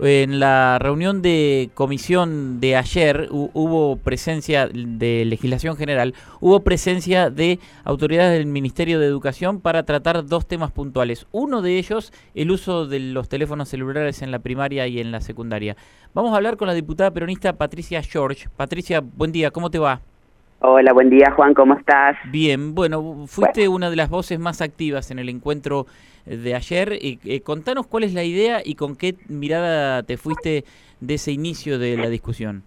En la reunión de comisión de ayer hubo presencia de legislación general, hubo presencia de autoridades del Ministerio de Educación para tratar dos temas puntuales. Uno de ellos, el uso de los teléfonos celulares en la primaria y en la secundaria. Vamos a hablar con la diputada peronista Patricia George. Patricia, buen día, ¿cómo te va? Hola, buen día Juan, ¿cómo estás? Bien, bueno, fuiste una de las voces más activas en el encuentro de ayer. Eh, contanos cuál es la idea y con qué mirada te fuiste de ese inicio de la discusión.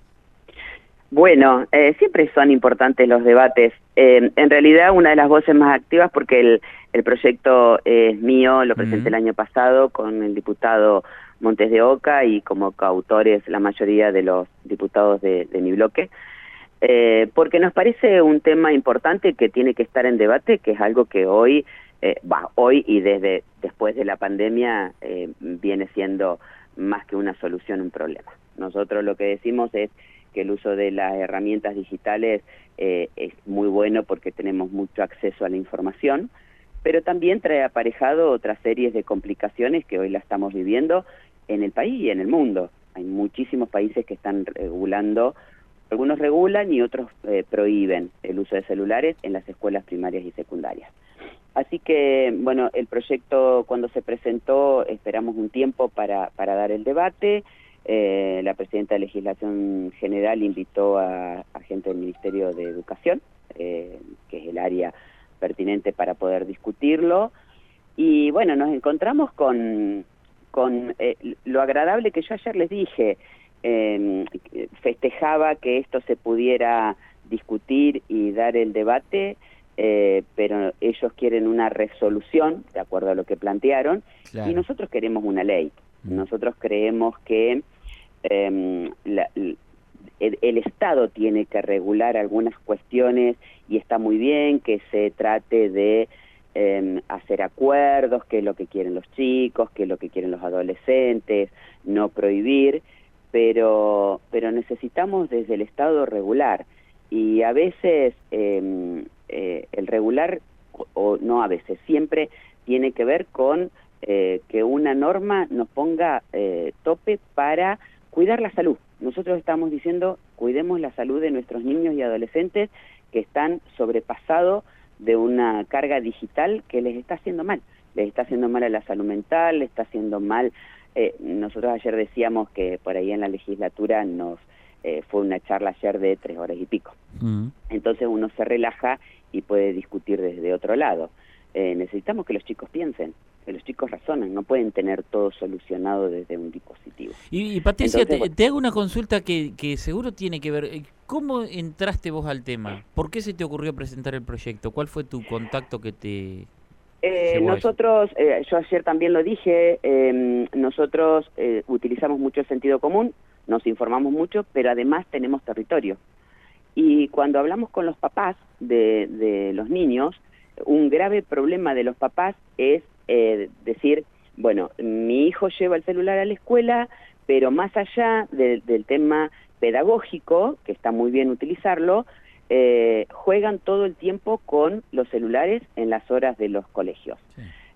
Bueno, eh, siempre son importantes los debates. Eh, en realidad, una de las voces más activas, porque el, el proyecto es mío, lo presenté el año pasado con el diputado Montes de Oca y como coautores la mayoría de los diputados de, de mi bloque. Eh, porque nos parece un tema importante que tiene que estar en debate, que es algo que hoy eh, hoy y desde después de la pandemia eh, viene siendo más que una solución un problema. Nosotros lo que decimos es que el uso de las herramientas digitales eh, es muy bueno porque tenemos mucho acceso a la información, pero también trae aparejado otras series de complicaciones que hoy la estamos viviendo en el país y en el mundo. Hay muchísimos países que están regulando, algunos regulan y otros eh, prohíben el uso de celulares en las escuelas primarias y secundarias. Así que, bueno, el proyecto cuando se presentó esperamos un tiempo para, para dar el debate. Eh, la presidenta de Legislación General invitó a, gente del Ministerio de Educación, eh, que es el área pertinente para poder discutirlo. Y bueno, nos encontramos con, con eh, lo agradable que yo ayer les dije, festejaba que esto se pudiera discutir y dar el debate eh, pero ellos quieren una resolución, de acuerdo a lo que plantearon, y nosotros queremos una ley. Mm. Nosotros creemos que em, el, Estado tiene que regular algunas cuestiones y está muy bien que se trate de em, hacer acuerdos, qué es lo que quieren los chicos, qué es lo que quieren los adolescentes, no prohibir, pero, pero necesitamos desde el Estado regular y a veces eh, eh, el regular, o, no a veces, siempre tiene que ver con eh, que una norma nos ponga eh, tope para cuidar la salud. Nosotros estamos diciendo, cuidemos la salud de nuestros niños y adolescentes que están sobrepasados de una carga digital que les está haciendo mal. Les está haciendo mal a la salud mental, les está haciendo mal. Nosotros ayer decíamos que por ahí en la legislatura nos fue una charla ayer de tres horas y pico. Mm. Entonces uno se relaja y puede discutir desde otro lado. Eh, necesitamos que los chicos piensen, que los chicos razonen, no pueden tener todo solucionado desde un dispositivo. Y, Patricia, te, hago una consulta que, que seguro tiene que ver. Eh, ¿Cómo entraste vos al tema? ¿Por qué se te ocurrió presentar el proyecto? ¿Cuál fue tu contacto que te... Eh, nosotros, eh, yo ayer también lo dije, em, nosotros utilizamos mucho el sentido común, nos informamos mucho, pero además tenemos territorio. Y cuando hablamos con los papás de, los niños, un grave problema de los papás es eh, decir, bueno, mi hijo lleva el celular a la escuela, pero más allá del tema pedagógico, que está muy bien utilizarlo, eh, juegan todo el tiempo con los celulares en las horas de los colegios.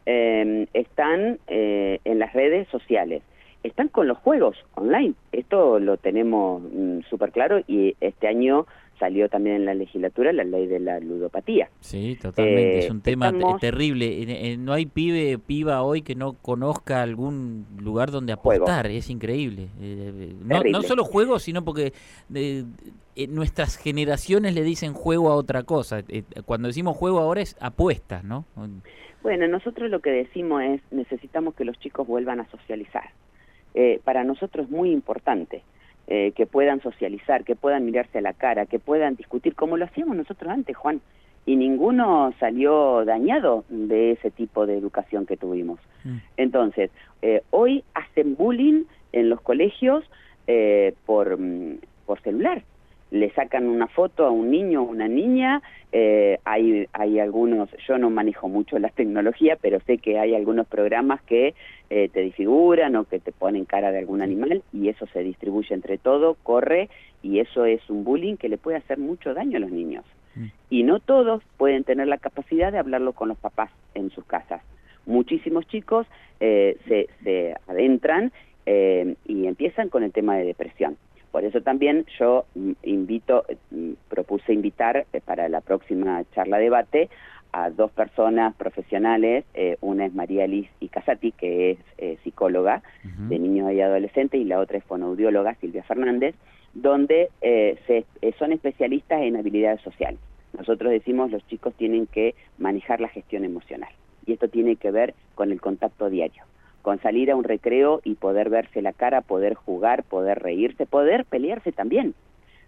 Em, están eh, en las redes sociales, están con los juegos online. Esto lo tenemos mm, súper claro y este año salió también en la legislatura la ley de la ludopatía. Sí, totalmente, es un eh, tema terrible. Eh, eh, no hay pibe, piba hoy que no conozca algún lugar donde apostar, es increíble. no, no, solo juegos, sino porque nuestras generaciones le dicen juego a otra cosa. cuando decimos juego ahora es apuestas, ¿no? Bueno, nosotros lo que decimos es necesitamos que los chicos vuelvan a socializar. para nosotros es muy importante. Eh, que puedan socializar, que puedan mirarse a la cara, que puedan discutir, como lo hacíamos nosotros antes, Juan. Y ninguno salió dañado de ese tipo de educación que tuvimos. Mm. Entonces, eh, hoy hacen bullying en los colegios eh, por, mm, por celular le sacan una foto a un niño o una niña, eh, hay, hay algunos, yo no manejo mucho la tecnología, pero sé que hay algunos programas que eh, te disfiguran o que te ponen cara de algún animal y eso se distribuye entre todo, corre y eso es un bullying que le puede hacer mucho daño a los niños. Mm. Y no todos pueden tener la capacidad de hablarlo con los papás en sus casas. Muchísimos chicos eh, se, se adentran eh, y empiezan con el tema de depresión. Por eso también yo mm, invito, mm, propuse invitar eh, para la próxima charla debate a dos personas profesionales, eh, una es María Liz Icasati, que es psicóloga de niños y adolescentes, y la otra es fonoaudióloga, Silvia Fernández, donde se, son especialistas en habilidades sociales. Nosotros decimos los chicos tienen que manejar la gestión emocional, y esto tiene que ver con el contacto diario con salir a un recreo y poder verse la cara, poder jugar, poder reírse, poder pelearse también.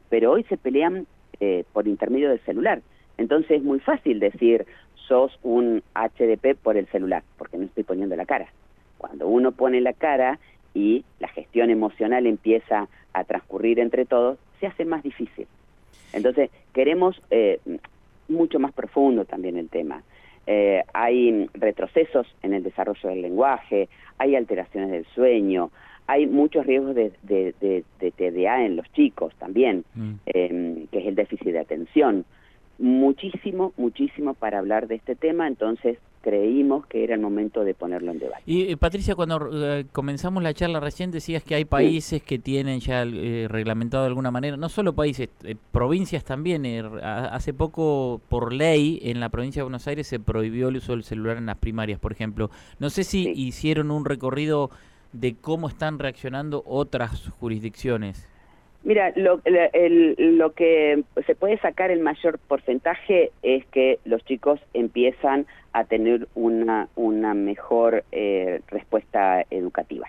Pero hoy se pelean eh, por intermedio del celular. Entonces es muy fácil decir, sos un HDP por el celular, porque no estoy poniendo la cara. Cuando uno pone la cara y la gestión emocional empieza a transcurrir entre todos, se hace más difícil. Entonces queremos eh, mucho más profundo también el tema. Eh, hay retrocesos en el desarrollo del lenguaje, hay alteraciones del sueño, hay muchos riesgos de, de, TDA en los chicos también, mm. em, que es el déficit de atención. Muchísimo, muchísimo para hablar de este tema, entonces creímos que era el momento de ponerlo en debate. Y eh, Patricia, cuando eh, comenzamos la charla recién decías que hay países que tienen ya eh, reglamentado de alguna manera, no solo países, provincias también. hace poco, por ley, en la provincia de Buenos Aires se prohibió el uso del celular en las primarias, por ejemplo. No sé si hicieron un recorrido de cómo están reaccionando otras jurisdicciones. Mira, lo, lo que se puede sacar el mayor porcentaje es que los chicos empiezan a tener una, una mejor eh, respuesta educativa.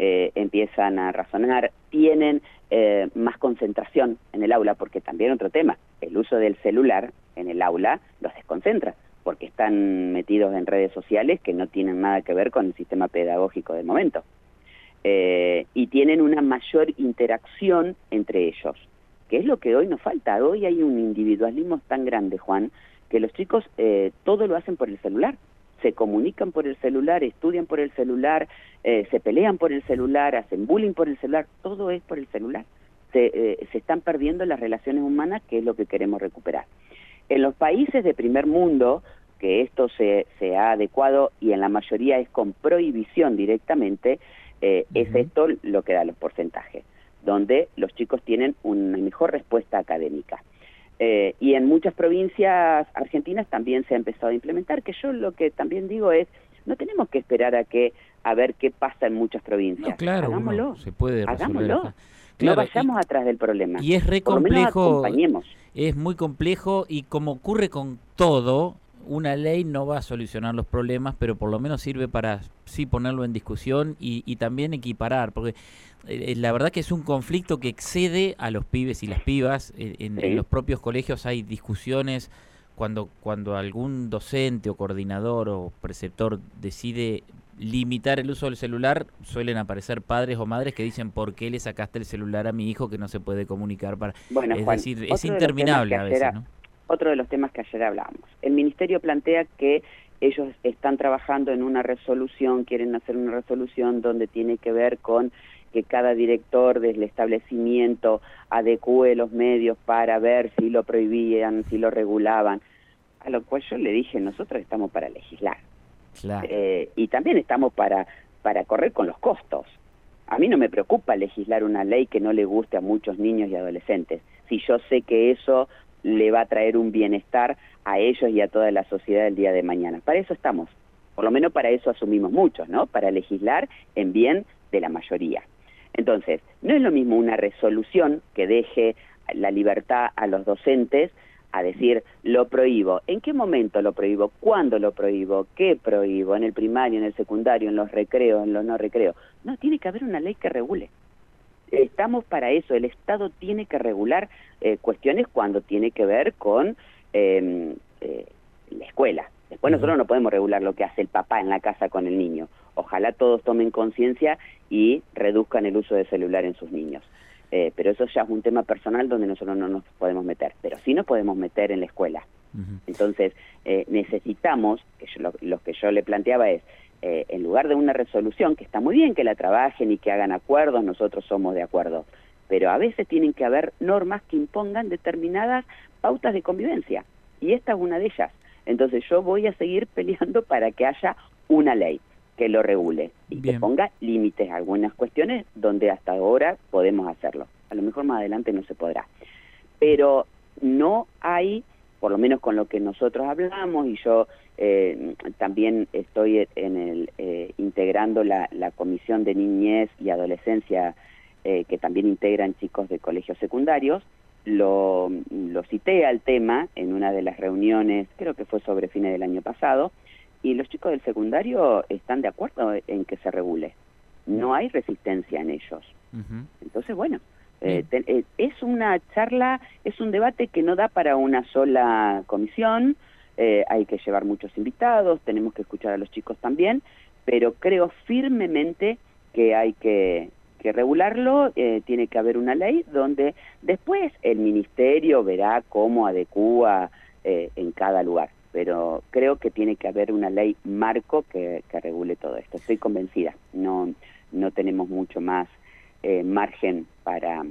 Eh, empiezan a razonar, tienen eh, más concentración en el aula, porque también otro tema, el uso del celular en el aula los desconcentra, porque están metidos en redes sociales que no tienen nada que ver con el sistema pedagógico del momento. Eh, y tienen una mayor interacción entre ellos, que es lo que hoy nos falta. Hoy hay un individualismo tan grande, Juan, que los chicos eh, todo lo hacen por el celular. Se comunican por el celular, estudian por el celular, eh, se pelean por el celular, hacen bullying por el celular, todo es por el celular. Se, se están perdiendo las relaciones humanas, que es lo que queremos recuperar. En los países de primer mundo, que esto se, se ha adecuado y en la mayoría es con prohibición directamente, eh, es esto lo que da los porcentajes, donde los chicos tienen una mejor respuesta académica. Eh, y en muchas provincias argentinas también se ha empezado a implementar, que yo lo que también digo es, no tenemos que esperar a que a ver qué pasa en muchas provincias. claro, hagámoslo. se puede hagámoslo. no vayamos atrás del problema. Y es re complejo. Es muy complejo y como ocurre con todo, una ley no va a solucionar los problemas, pero por lo menos sirve para sí ponerlo en discusión y, también equiparar, porque eh, la verdad que es un conflicto que excede a los pibes y las pibas. Eh, en, los propios colegios hay discusiones cuando, cuando algún docente o coordinador o preceptor decide limitar el uso del celular, suelen aparecer padres o madres que dicen, ¿por qué le sacaste el celular a mi hijo que no se puede comunicar? para Es decir, es interminable a veces, ¿no? Otro de los temas que ayer hablábamos. El Ministerio plantea que ellos están trabajando en una resolución, quieren hacer una resolución donde tiene que ver con que cada director del establecimiento adecue los medios para ver si lo prohibían, si lo regulaban. A lo cual yo le dije, nosotros estamos para legislar. Eh, y también estamos para, para correr con los costos. A mí no me preocupa legislar una ley que no le guste a muchos niños y adolescentes. Si yo sé que eso le va a traer un bienestar a ellos y a toda la sociedad el día de mañana. Para eso estamos, por lo menos para eso asumimos muchos, ¿no? Para legislar en bien de la mayoría. Entonces, no es lo mismo una resolución que deje la libertad a los docentes a decir lo prohíbo. ¿En qué momento lo prohíbo? ¿Cuándo lo prohíbo? ¿Qué prohíbo? ¿En el primario, en el secundario, en los recreos, en los no recreos? No, tiene que haber una ley que regule estamos para eso. El Estado tiene que regular eh, cuestiones cuando tiene que ver con em, eh, la escuela. Después nosotros no podemos regular lo que hace el papá en la casa con el niño. Ojalá todos tomen conciencia y reduzcan el uso de celular en sus niños. Eh, pero eso ya es un tema personal donde nosotros no nos podemos meter, pero sí nos podemos meter en la escuela. Entonces, necesitamos, que lo, que yo le planteaba es, eh, en lugar de una resolución, que está muy bien que la trabajen y que hagan acuerdos, nosotros somos de acuerdo, pero a veces tienen que haber normas que impongan determinadas pautas de convivencia, y esta es una de ellas. Entonces yo voy a seguir peleando para que haya una ley. que lo regule y que ponga límites a algunas cuestiones donde hasta ahora podemos hacerlo. A lo mejor más adelante no se podrá. Pero no hay, por lo menos con lo que nosotros hablamos, y yo eh, también estoy en el, eh, integrando la, la, Comisión de Niñez y Adolescencia, eh, que también integran chicos de colegios secundarios, lo, lo cité al tema en una de las reuniones, creo que fue sobre fines del año pasado, y los chicos del secundario están de acuerdo en que se regule. No hay resistencia en ellos. Entonces, bueno, eh, eh, es una charla, es un debate que no da para una sola comisión, eh, hay que llevar muchos invitados, tenemos que escuchar a los chicos también, pero creo firmemente que hay que, que regularlo, tiene que haber una ley donde después el ministerio verá cómo adecúa en cada lugar. Pero creo que tiene que haber una ley marco que, regule todo esto. Estoy convencida, no, no tenemos mucho más eh, margen para,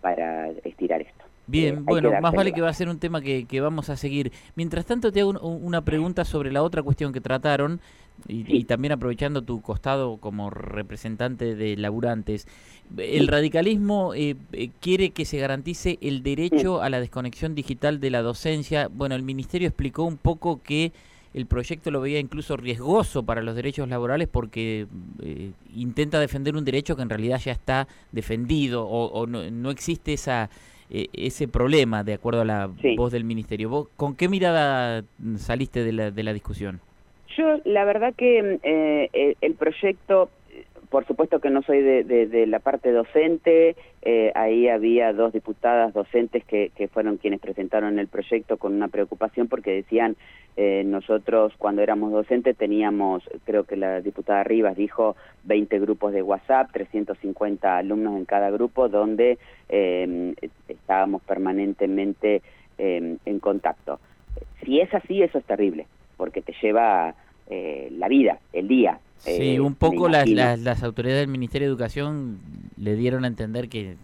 para estirar esto. Bien, eh, bueno, más vale que va a ser un tema que, que, vamos a seguir. Mientras tanto, te hago una pregunta sobre la otra cuestión que trataron, y, también aprovechando tu costado como representante de laburantes. El radicalismo eh, eh, quiere que se garantice el derecho a la desconexión digital de la docencia. Bueno, el Ministerio explicó un poco que el proyecto lo veía incluso riesgoso para los derechos laborales porque intenta defender un derecho que en realidad ya está defendido o, no, no existe esa eh, ese problema, de acuerdo a la voz del ministerio. ¿Vos con qué mirada saliste de la, de la discusión? Yo, la verdad que eh, el proyecto por supuesto que no soy de, de, la parte docente, eh, ahí había dos diputadas docentes que, que, fueron quienes presentaron el proyecto con una preocupación porque decían, eh, nosotros cuando éramos docentes teníamos, creo que la diputada Rivas dijo, 20 grupos de WhatsApp, 350 alumnos en cada grupo, donde eh, estábamos permanentemente en contacto. Si es así, eso es terrible, porque te lleva la vida, el día, Sí, eh, un poco las, las, autoridades del Ministerio de Educación le dieron a entender que,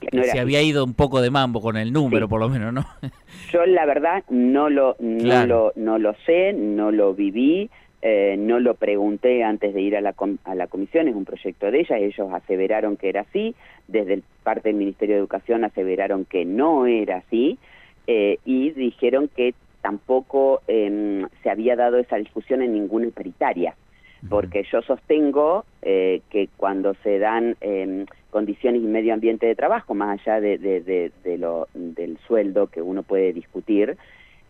se había ido un poco de mambo con el número, por lo menos, ¿no? Yo la verdad no lo, no lo, no lo sé, no lo viví, eh, no lo pregunté antes de ir a la, a la comisión, es un proyecto de ella, ellos aseveraron que era así, desde el parte del Ministerio de Educación aseveraron que no era así eh, y dijeron que tampoco em, se había dado esa discusión en ninguna paritaria porque yo sostengo eh, que cuando se dan eh, condiciones y medio ambiente de trabajo, más allá de, lo, del sueldo que uno puede discutir,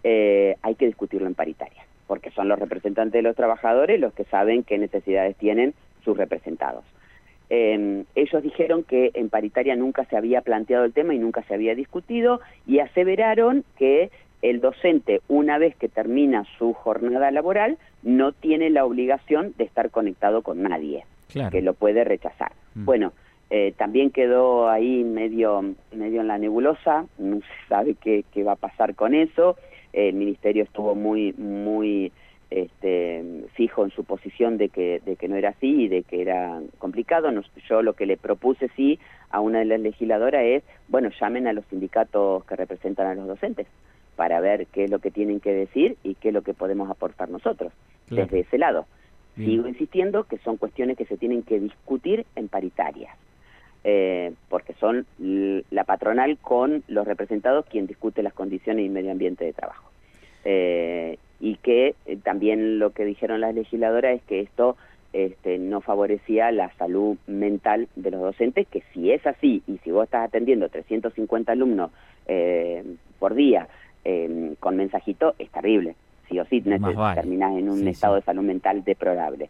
eh, hay que discutirlo en paritaria, porque son los representantes de los trabajadores los que saben qué necesidades tienen sus representados. Em, ellos dijeron que en paritaria nunca se había planteado el tema y nunca se había discutido y aseveraron que el docente, una vez que termina su jornada laboral, no tiene la obligación de estar conectado con nadie, que lo puede rechazar. Mm. Bueno, eh, también quedó ahí medio, medio en la nebulosa, no se sabe qué, qué va a pasar con eso. el ministerio estuvo muy, muy este, fijo en su posición de que, de que no era así y de que era complicado. yo lo que le propuse sí a una de las legisladoras es, bueno, llamen a los sindicatos que representan a los docentes para ver qué es lo que tienen que decir y qué es lo que podemos aportar nosotros desde ese lado. Sigo insistiendo que son cuestiones que se tienen que discutir en paritarias, eh, porque son la patronal con los representados quien discute las condiciones y medio ambiente de trabajo. Eh, y que eh, también lo que dijeron las legisladoras es que esto este, no favorecía la salud mental de los docentes, que si es así y si vos estás atendiendo 350 alumnos por día, eh, con mensajito es terrible. Sí o sí terminás en un estado de salud mental deplorable.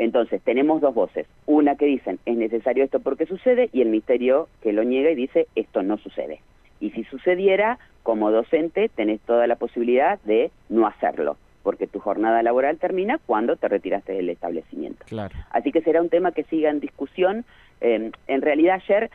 Entonces, tenemos dos voces. Una que dicen, es necesario esto porque sucede, y el ministerio que lo niega y dice, esto no sucede. Y si sucediera, como docente, tenés toda la posibilidad de no hacerlo, porque tu jornada laboral termina cuando te retiraste del establecimiento. Claro. Así que será un tema que siga en discusión. Eh, en realidad, ayer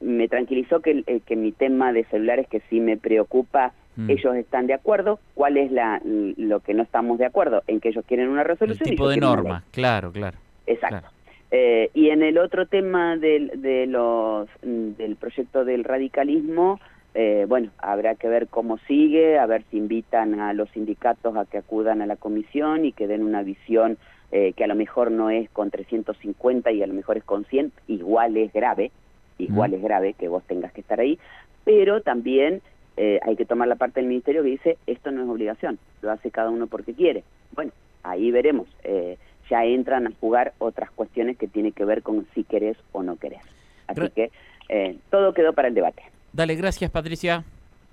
me tranquilizó que, eh, que mi tema de celulares que sí me preocupa, mm. ellos están de acuerdo. ¿Cuál es la, lo que no estamos de acuerdo? En que ellos quieren una resolución. El tipo de norma, claro, claro. Exacto. Eh, y en el otro tema del, de los, del proyecto del radicalismo, eh, bueno, habrá que ver cómo sigue, a ver si invitan a los sindicatos a que acudan a la comisión y que den una visión eh, que a lo mejor no es con 350 y a lo mejor es con 100, igual es grave, igual es grave que vos tengas que estar ahí, pero también eh, hay que tomar la parte del ministerio que dice esto no es obligación, lo hace cada uno porque quiere. Bueno, ahí veremos. Eh, ya entran a jugar otras cuestiones que tienen que ver con si querés o no querés. Así que eh, todo quedó para el debate. Dale, gracias Patricia.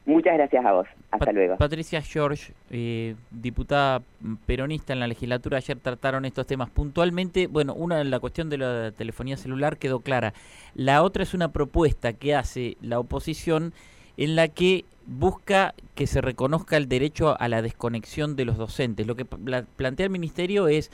Muchas gracias a vos. Hasta luego. Patricia George, eh, diputada peronista en la legislatura, ayer trataron estos temas puntualmente. Bueno, una, la cuestión de la telefonía celular quedó clara. La otra es una propuesta que hace la oposición en la que busca que se reconozca el derecho a la desconexión de los docentes. Lo que plantea el ministerio es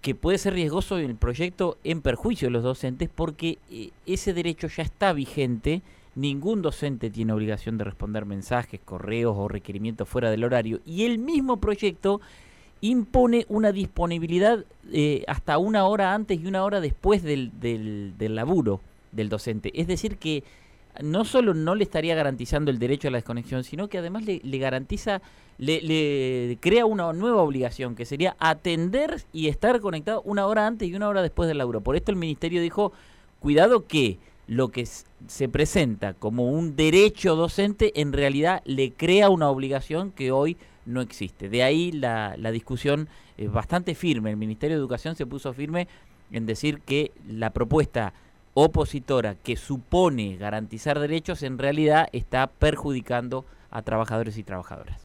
que puede ser riesgoso el proyecto en perjuicio de los docentes porque eh, ese derecho ya está vigente Ningún docente tiene obligación de responder mensajes, correos o requerimientos fuera del horario. Y el mismo proyecto impone una disponibilidad eh, hasta una hora antes y una hora después del, del, laburo del docente. Es decir, que no solo no le estaría garantizando el derecho a la desconexión, sino que además le, le garantiza, le, crea una nueva obligación, que sería atender y estar conectado una hora antes y una hora después del laburo. Por esto el ministerio dijo, cuidado que lo que se presenta como un derecho docente en realidad le crea una obligación que hoy no existe. De ahí la, discusión es bastante firme. El Ministerio de Educación se puso firme en decir que la propuesta opositora que supone garantizar derechos en realidad está perjudicando a trabajadores y trabajadoras.